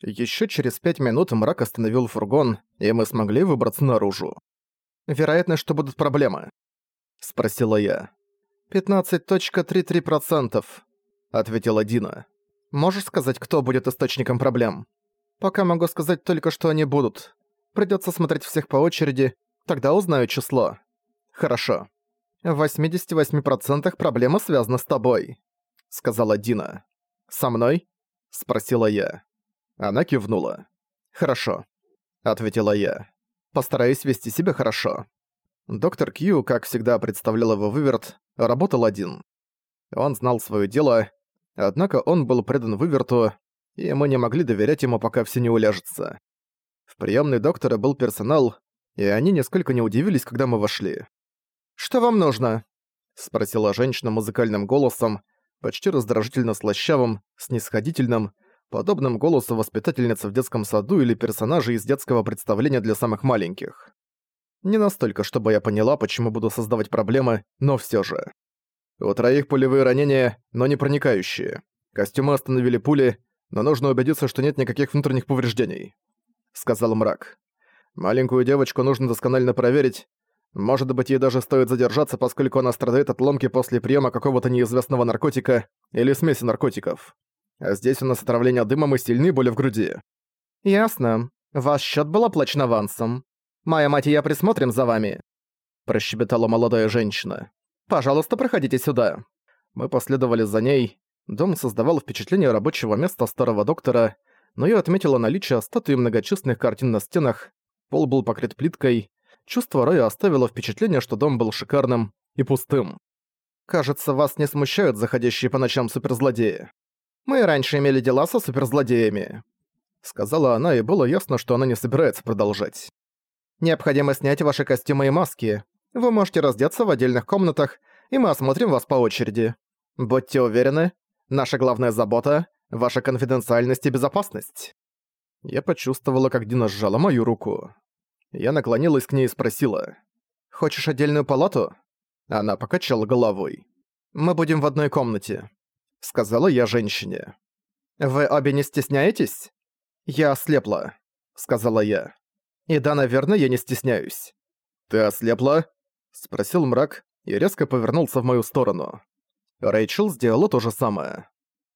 Ещё через пять минут мрак остановил фургон, и мы смогли выбраться наружу. «Вероятно, что будут проблемы», — спросила я. «15.33%, — ответила Дина. «Можешь сказать, кто будет источником проблем?» «Пока могу сказать только, что они будут. Придётся смотреть всех по очереди, тогда узнаю число». «Хорошо. В 88% проблема связана с тобой», — сказала Дина. «Со мной?» — спросила я. Она кивнула. «Хорошо», — ответила я. «Постараюсь вести себя хорошо». Доктор Кью, как всегда представлял его выверт, работал один. Он знал своё дело, однако он был предан выверту, и мы не могли доверять ему, пока все не уляжется. В приёмной доктора был персонал, и они несколько не удивились, когда мы вошли. «Что вам нужно?» — спросила женщина музыкальным голосом, почти раздражительно слащавым, снисходительным, подобным голосу воспитательницы в детском саду или персонажа из детского представления для самых маленьких. Не настолько, чтобы я поняла, почему буду создавать проблемы, но всё же. У троих пулевые ранения, но не проникающие. Костюмы остановили пули, но нужно убедиться, что нет никаких внутренних повреждений», — сказал мрак. «Маленькую девочку нужно досконально проверить. Может быть, ей даже стоит задержаться, поскольку она страдает от ломки после приема какого-то неизвестного наркотика или смеси наркотиков. А здесь у нас отравление дымом и сильные боли в груди». «Ясно. Ваш счет был оплачен авансом. Моя мать и я присмотрим за вами», — прощебетала молодая женщина. «Пожалуйста, проходите сюда». Мы последовали за ней. Дом создавал впечатление рабочего места старого доктора, но я отметила наличие статуи многочисленных картин на стенах, пол был покрыт плиткой. Чувство Роя оставило впечатление, что дом был шикарным и пустым. «Кажется, вас не смущают заходящие по ночам суперзлодеи. Мы раньше имели дела со суперзлодеями», — сказала она, и было ясно, что она не собирается продолжать. «Необходимо снять ваши костюмы и маски. Вы можете раздеться в отдельных комнатах, и мы осмотрим вас по очереди. Будьте уверены, наша главная забота — ваша конфиденциальность и безопасность». Я почувствовала, как Дина сжала мою руку. Я наклонилась к ней и спросила. «Хочешь отдельную палату?» Она покачала головой. «Мы будем в одной комнате», — сказала я женщине. «Вы обе не стесняетесь?» «Я ослепла», — сказала я. «И да, наверное, я не стесняюсь». «Ты ослепла?» — спросил мрак и резко повернулся в мою сторону. Рэйчел сделала то же самое.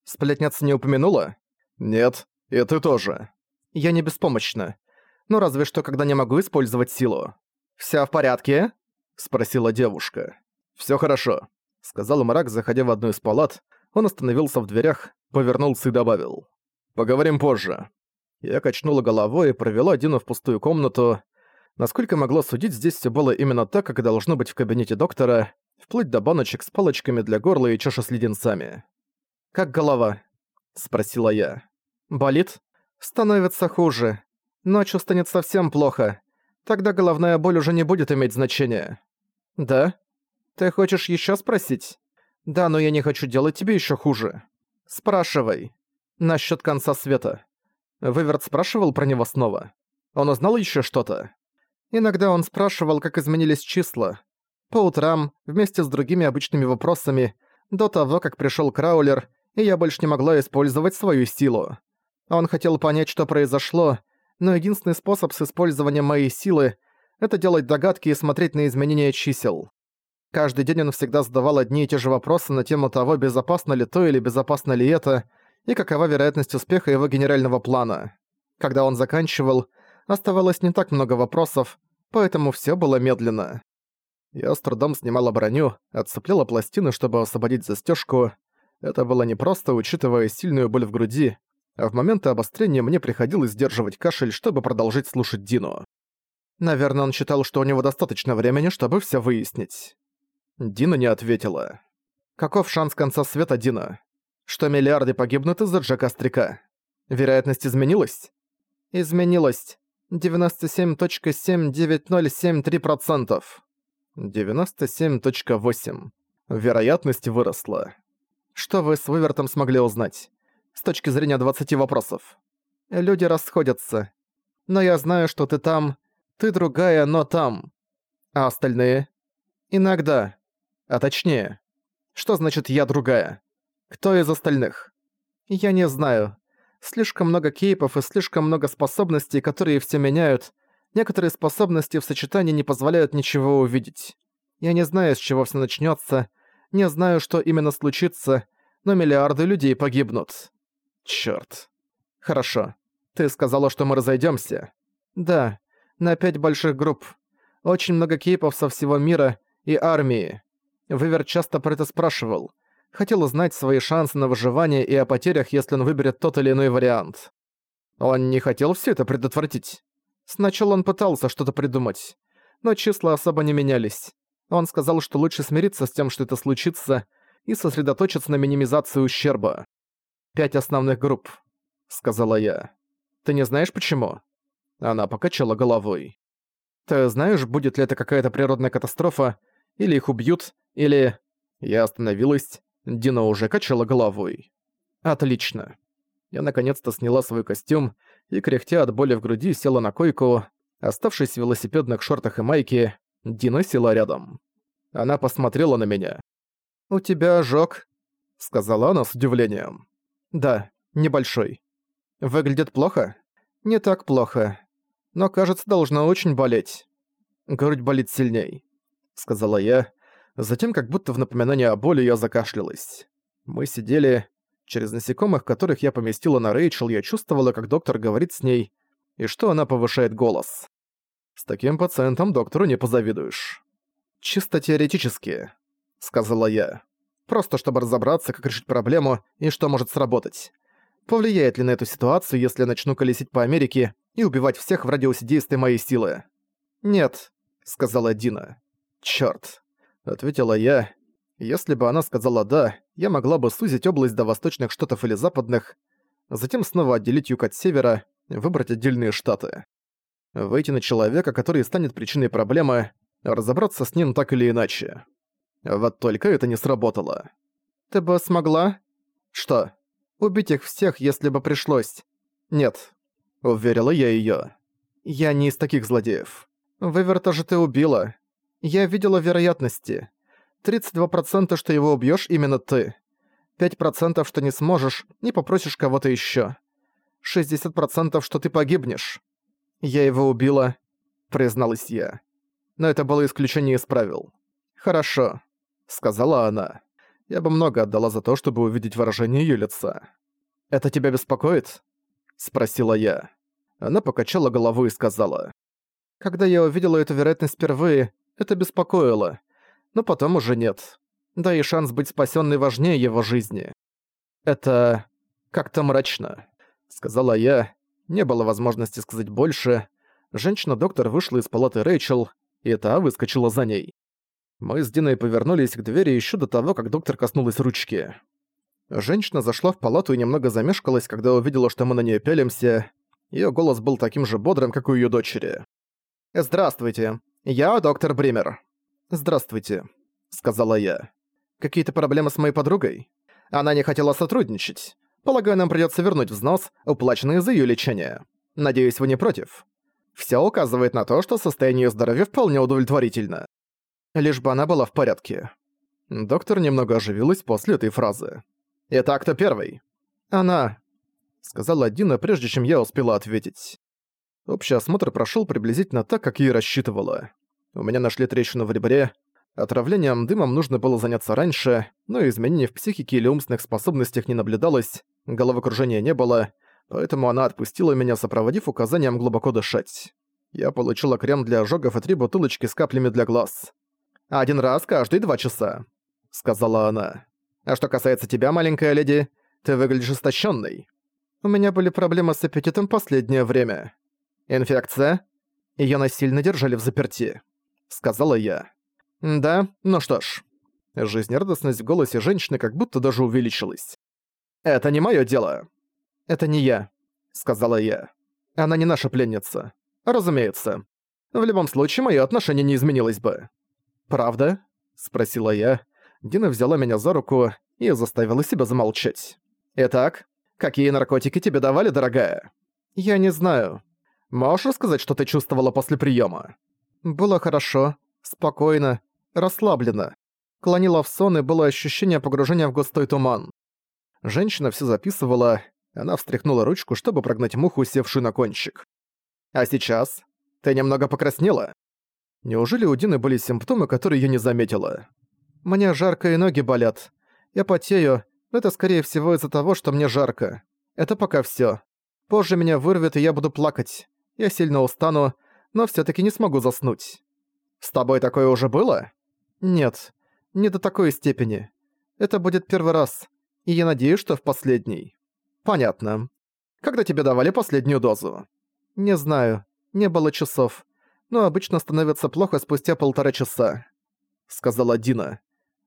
«Сплетница не упомянула?» «Нет, и ты тоже». «Я не беспомощна. Ну разве что, когда не могу использовать силу». «Всё в порядке?» — спросила девушка. «Всё хорошо», — сказал мрак, заходя в одну из палат. Он остановился в дверях, повернулся и добавил. «Поговорим позже». Я качнула головой и провела Дину в пустую комнату. Насколько могла судить, здесь все было именно так, как и должно быть в кабинете доктора, вплоть до баночек с палочками для горла и чаши с леденцами. «Как голова?» — спросила я. «Болит?» «Становится хуже. Ночью станет совсем плохо. Тогда головная боль уже не будет иметь значения». «Да? Ты хочешь еще спросить?» «Да, но я не хочу делать тебе еще хуже». «Спрашивай. Насчет конца света». Выверт спрашивал про него снова. Он узнал еще что-то? Иногда он спрашивал, как изменились числа. По утрам, вместе с другими обычными вопросами, до того, как пришел Краулер, и я больше не могла использовать свою силу. Он хотел понять, что произошло, но единственный способ с использованием моей силы — это делать догадки и смотреть на изменения чисел. Каждый день он всегда задавал одни и те же вопросы на тему того, безопасно ли то или безопасно ли это, и какова вероятность успеха его генерального плана. Когда он заканчивал, оставалось не так много вопросов, поэтому всё было медленно. Я с трудом снимала броню, отцепляла пластины, чтобы освободить застежку. Это было непросто, учитывая сильную боль в груди, а в моменты обострения мне приходилось сдерживать кашель, чтобы продолжить слушать Дину. Наверное, он считал, что у него достаточно времени, чтобы всё выяснить. Дина не ответила. «Каков шанс конца света, Дина? Что миллиарды погибнут из-за Джека Стрика? Вероятность изменилась?» «Изменилась. 97.79073%. 97.8. Вероятность выросла. Что вы с Вывертом смогли узнать? С точки зрения 20 вопросов. Люди расходятся. Но я знаю, что ты там. Ты другая, но там. А остальные? Иногда. А точнее. Что значит «я другая»? Кто из остальных? Я не знаю. Слишком много кейпов и слишком много способностей, которые все меняют. Некоторые способности в сочетании не позволяют ничего увидеть. Я не знаю, с чего все начнется, не знаю, что именно случится, но миллиарды людей погибнут. Чёрт. Хорошо. Ты сказала, что мы разойдёмся. Да, на пять больших групп. Очень много кейпов со всего мира и армии. Вывер часто про это спрашивал. Хотел узнать свои шансы на выживание и о потерях, если он выберет тот или иной вариант. Он не хотел все это предотвратить. Сначала он пытался что-то придумать, но числа особо не менялись. Он сказал, что лучше смириться с тем, что это случится, и сосредоточиться на минимизации ущерба. «Пять основных групп», — сказала я. «Ты не знаешь, почему?» Она покачала головой. «Ты знаешь, будет ли это какая-то природная катастрофа, или их убьют, или...» Я остановилась, Дина уже качала головой. «Отлично». Я наконец-то сняла свой костюм и, кряхтя от боли в груди, села на койку. Оставшись в велосипедных шортах и майке, Дина села рядом. Она посмотрела на меня. «У тебя ожог», — сказала она с удивлением. «Да, небольшой. Выглядит плохо?» «Не так плохо. Но, кажется, должна очень болеть. Грудь болит сильней», — сказала я. Затем, как будто в напоминание о боли, я закашлялась. Мы сидели... Через насекомых, которых я поместила на Рэйчел, я чувствовала, как доктор говорит с ней, и что она повышает голос. С таким пациентом доктору не позавидуешь. «Чисто теоретически», — сказала я. «Просто чтобы разобраться, как решить проблему и что может сработать. Повлияет ли на эту ситуацию, если я начну колесить по Америке и убивать всех в радиусе действия моей силы?» «Нет», — сказала Дина. «Чёрт», — ответила я. Если бы она сказала «да», я могла бы сузить область до восточных штатов или западных, затем снова отделить юг от севера, выбрать отдельные штаты выйти на человека, который станет причиной проблемы, разобраться с ним так или иначе. Вот только это не сработало. «Ты бы смогла?» «Что?» «Убить их всех, если бы пришлось». «Нет», — уверила я её. «Я не из таких злодеев. Выверта же ты убила. Я видела вероятности. 32% что его убьёшь именно ты. 5% что не сможешь, не попросишь кого-то ещё. 60% что ты погибнешь. «Я его убила», — призналась я. Но это было исключение из правил. «Хорошо», — сказала она. Я бы много отдала за то, чтобы увидеть выражение её лица. «Это тебя беспокоит?» — спросила я. Она покачала головой и сказала. «Когда я увидела эту вероятность впервые, это беспокоило. Но потом уже нет. Да и шанс быть спасённой важнее его жизни. Это... как-то мрачно», — сказала я, не было возможности сказать больше. Женщина-доктор вышла из палаты Рэйчел, и та выскочила за ней. Мы с Диной повернулись к двери еще до того, как доктор коснулась ручки. Женщина зашла в палату и немного замешкалась, когда увидела, что мы на нее пялимся. Её голос был таким же бодрым, как у её дочери. «Здравствуйте. Я доктор Бример». «Здравствуйте», — сказала я. «Какие-то проблемы с моей подругой?» Она не хотела сотрудничать. Полагаю, нам придётся вернуть взнос, уплаченный за её лечение. Надеюсь, вы не против. Всё указывает на то, что состояние её здоровья вполне удовлетворительно. Лишь бы она была в порядке. Доктор немного оживилась после этой фразы. «Итак, кто первый?» «Она», — сказала Дина, прежде чем я успела ответить. Общий осмотр прошёл приблизительно так, как я и рассчитывала. У меня нашли трещину в ребре, Отравлением дымом нужно было заняться раньше, но изменений в психике или умственных способностях не наблюдалось, головокружения не было, поэтому она отпустила меня, сопроводив указанием глубоко дышать. Я получила крем для ожогов и три бутылочки с каплями для глаз. «Один раз каждые два часа», — сказала она. «А что касается тебя, маленькая леди, ты выглядишь истощенной. У меня были проблемы с аппетитом последнее время. Инфекция? Её насильно держали в заперти», — сказала я. «Да, ну что ж». Жизнерадостность в голосе женщины как будто даже увеличилась. «Это не моё дело». «Это не я», — сказала я. «Она не наша пленница. Разумеется. В любом случае, моё отношение не изменилось бы». «Правда?» — спросила я. Дина взяла меня за руку и заставила себя замолчать. «Итак, какие наркотики тебе давали, дорогая?» «Я не знаю. Можешь рассказать, что ты чувствовала после приёма?» «Было хорошо, спокойно, расслабленно. Клонила в сон, и было ощущение погружения в густой туман. Женщина все записывала. Она встряхнула ручку, чтобы прогнать муху, севшую на кончик. «А сейчас? Ты немного покраснела?» Неужели у Дины были симптомы, которые я не заметила? «Мне жарко и ноги болят. Я потею, но это скорее всего из-за того, что мне жарко. Это пока всё. Позже меня вырвет, и я буду плакать. Я сильно устану, но всё-таки не смогу заснуть». «С тобой такое уже было?» «Нет, не до такой степени. Это будет первый раз, и я надеюсь, что в последний». «Понятно. Когда тебе давали последнюю дозу?» «Не знаю. Не было часов. Но обычно становится плохо спустя полтора часа», — сказала Дина.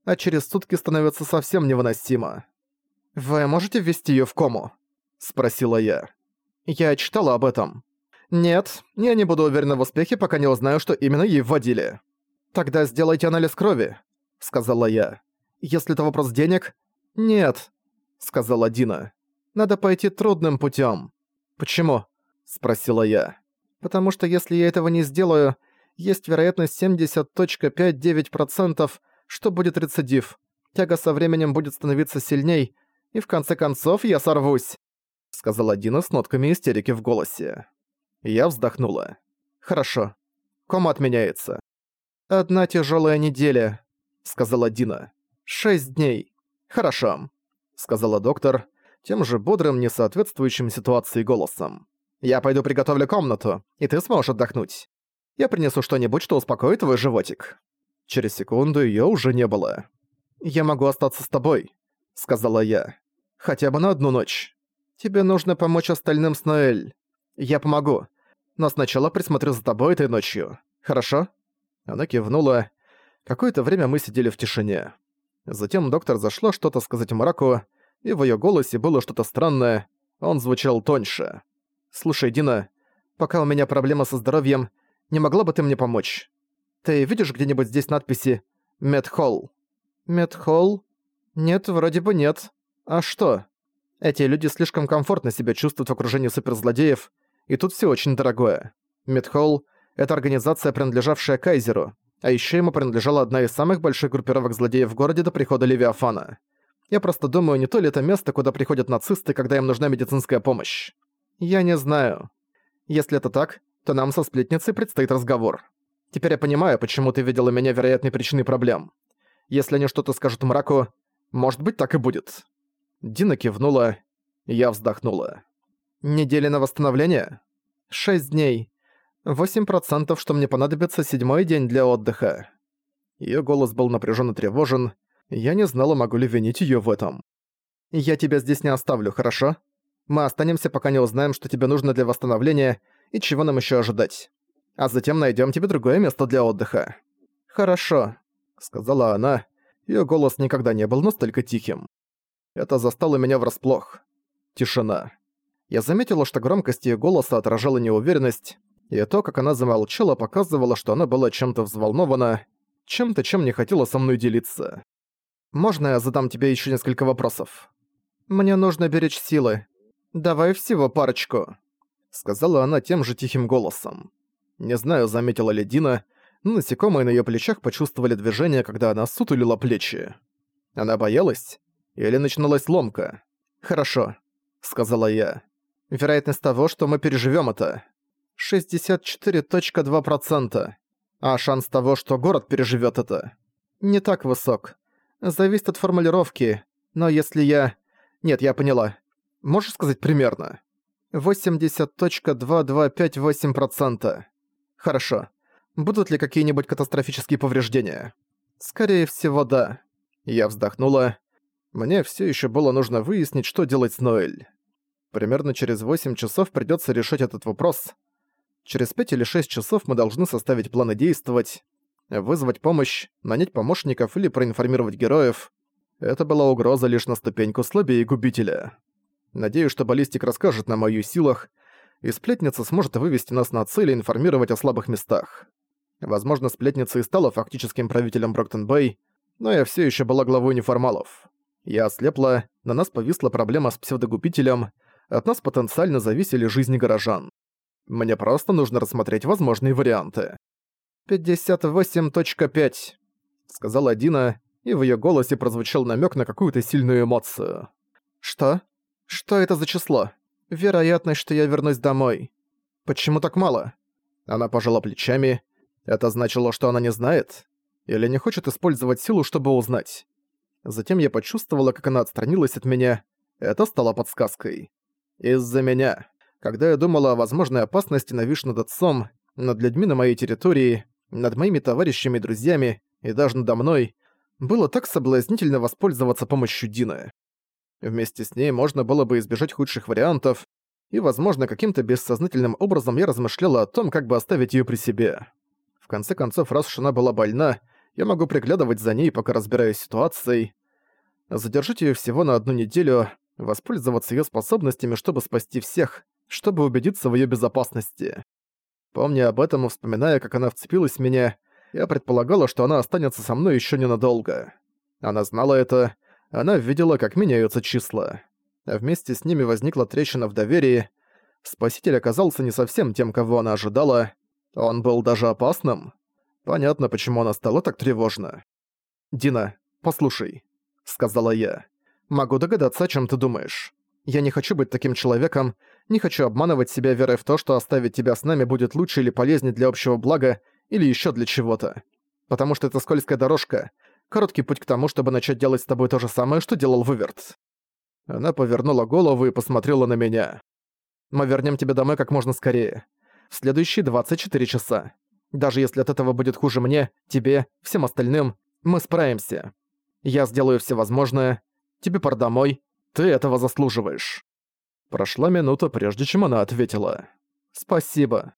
«А через сутки становится совсем невыносимо». «Вы можете ввести её в кому?» — спросила я. «Я читала об этом». «Нет, я не буду уверена в успехе, пока не узнаю, что именно ей вводили». «Тогда сделайте анализ крови», — сказала я. «Если это вопрос денег...» «Нет», — сказала Дина. Надо пойти трудным путем. «Почему?» – спросила я. «Потому что если я этого не сделаю, есть вероятность 70.59%, что будет рецидив. Тяга со временем будет становиться сильней, и в конце концов я сорвусь», — сказала Дина с нотками истерики в голосе. Я вздохнула. «Хорошо. Кома отменяется». «Одна тяжелая неделя», — сказала Дина. «Шесть дней». «Хорошо», — сказала доктор, тем же бодрым, не соответствующим ситуации голосом. «Я пойду приготовлю комнату, и ты сможешь отдохнуть. Я принесу что-нибудь, что успокоит твой животик». Через секунду её уже не было. «Я могу остаться с тобой», — сказала я. «Хотя бы на одну ночь. Тебе нужно помочь остальным с Ноэль. Я помогу. Но сначала присмотрю за тобой этой ночью. Хорошо?» Она кивнула. Какое-то время мы сидели в тишине. Затем доктор зашла что-то сказать Мараку, и в её голосе было что-то странное, он звучал тоньше. «Слушай, Дина, пока у меня проблема со здоровьем, не могла бы ты мне помочь? Ты видишь где-нибудь здесь надписи «Медхолл»?» «Медхолл? Нет, вроде бы нет. А что? Эти люди слишком комфортно себя чувствуют в окружении суперзлодеев, и тут всё очень дорогое. Медхолл — это организация, принадлежавшая Кайзеру, а ещё ему принадлежала одна из самых больших группировок злодеев в городе до прихода Левиафана. Я просто думаю, не то ли это место, куда приходят нацисты, когда им нужна медицинская помощь. Я не знаю. Если это так, то нам со сплетницей предстоит разговор. Теперь я понимаю, почему ты видела меня вероятной причиной проблем. Если они что-то скажут мраку, может быть, так и будет». Дина кивнула, я вздохнула. «Недели на восстановление? Шесть дней. Восемь процентов, что мне понадобится седьмой день для отдыха». Её голос был напряжённо тревожен, я не знала, могу ли винить её в этом. «Я тебя здесь не оставлю, хорошо? Мы останемся, пока не узнаем, что тебе нужно для восстановления и чего нам ещё ожидать. А затем найдём тебе другое место для отдыха». «Хорошо», — сказала она. Её голос никогда не был настолько тихим. Это застало меня врасплох. Тишина. Я заметила, что громкость её голоса отражала неуверенность, и то, как она замолчала, показывало, что она была чем-то взволнована, чем-то, чем не хотела со мной делиться. Можно я задам тебе еще несколько вопросов? Мне нужно беречь силы. Давай всего парочку», — сказала она тем же тихим голосом. Не знаю, заметила ли Дина, но насекомые на ее плечах почувствовали движение, когда она сутулила плечи. Она боялась? Или начиналась ломка? «Хорошо», — сказала я. «Вероятность того, что мы переживем это. 64.2%. А шанс того, что город переживет это, не так высок. Зависит от формулировки, но если я... Нет, я поняла. Можешь сказать примерно? 80.2258%. Хорошо. Будут ли какие-нибудь катастрофические повреждения? Скорее всего, да. Я вздохнула. Мне все еще было нужно выяснить, что делать с Ноэль. Примерно через 8 часов придется решить этот вопрос. Через 5 или 6 часов мы должны составить планы действовать вызвать помощь, нанять помощников или проинформировать героев. Это была угроза лишь на ступеньку слабее губителя. Надеюсь, что баллистик расскажет нам о ее силах, и сплетница сможет вывести нас на цель и информировать о слабых местах. Возможно, сплетница и стала фактическим правителем Броктон-Бэй, но я все еще была главой неформалов. Я ослепла, на нас повисла проблема с псевдогубителем, от нас потенциально зависели жизни горожан. Мне просто нужно рассмотреть возможные варианты. 58.5», — сказала Дина, и в её голосе прозвучал намёк на какую-то сильную эмоцию. «Что?» Что это за число? Вероятность, что я вернусь домой. Почему так мало? Она пожала плечами. Это значило, что она не знает? Или не хочет использовать силу, чтобы узнать? Затем я почувствовала, как она отстранилась от меня. Это стало подсказкой. Из-за меня. Когда я думала о возможной опасности, нависшей над отцом, над людьми на моей территории, над моими товарищами и друзьями, и даже надо мной, было так соблазнительно воспользоваться помощью Дины. Вместе с ней можно было бы избежать худших вариантов, и, возможно, каким-то бессознательным образом я размышляла о том, как бы оставить её при себе. В конце концов, раз уж она была больна, я могу приглядывать за ней, пока разбираюсь с ситуацией. Задержать её всего на одну неделю, воспользоваться её способностями, чтобы спасти всех, чтобы убедиться в её безопасности. Помня об этом и вспоминая, как она вцепилась в меня, я предполагала, что она останется со мной ещё ненадолго. Она знала это, она видела, как меняются числа. А вместе с ними возникла трещина в доверии. Спаситель оказался не совсем тем, кого она ожидала. Он был даже опасным. Понятно, почему она стала так тревожна. «Дина, послушай», — сказала я. «Могу догадаться, о чем ты думаешь. Я не хочу быть таким человеком, не хочу обманывать себя верой в то, что оставить тебя с нами будет лучше или полезнее для общего блага, или еще для чего-то. Потому что это скользкая дорожка, короткий путь к тому, чтобы начать делать с тобой то же самое, что делал Выверт. Она повернула голову и посмотрела на меня. «Мы вернем тебя домой как можно скорее. В следующие 24 часа. Даже если от этого будет хуже мне, тебе, всем остальным, мы справимся. Я сделаю все возможное. Тебе пора домой. Ты этого заслуживаешь». Прошла минута, прежде чем она ответила. «Спасибо».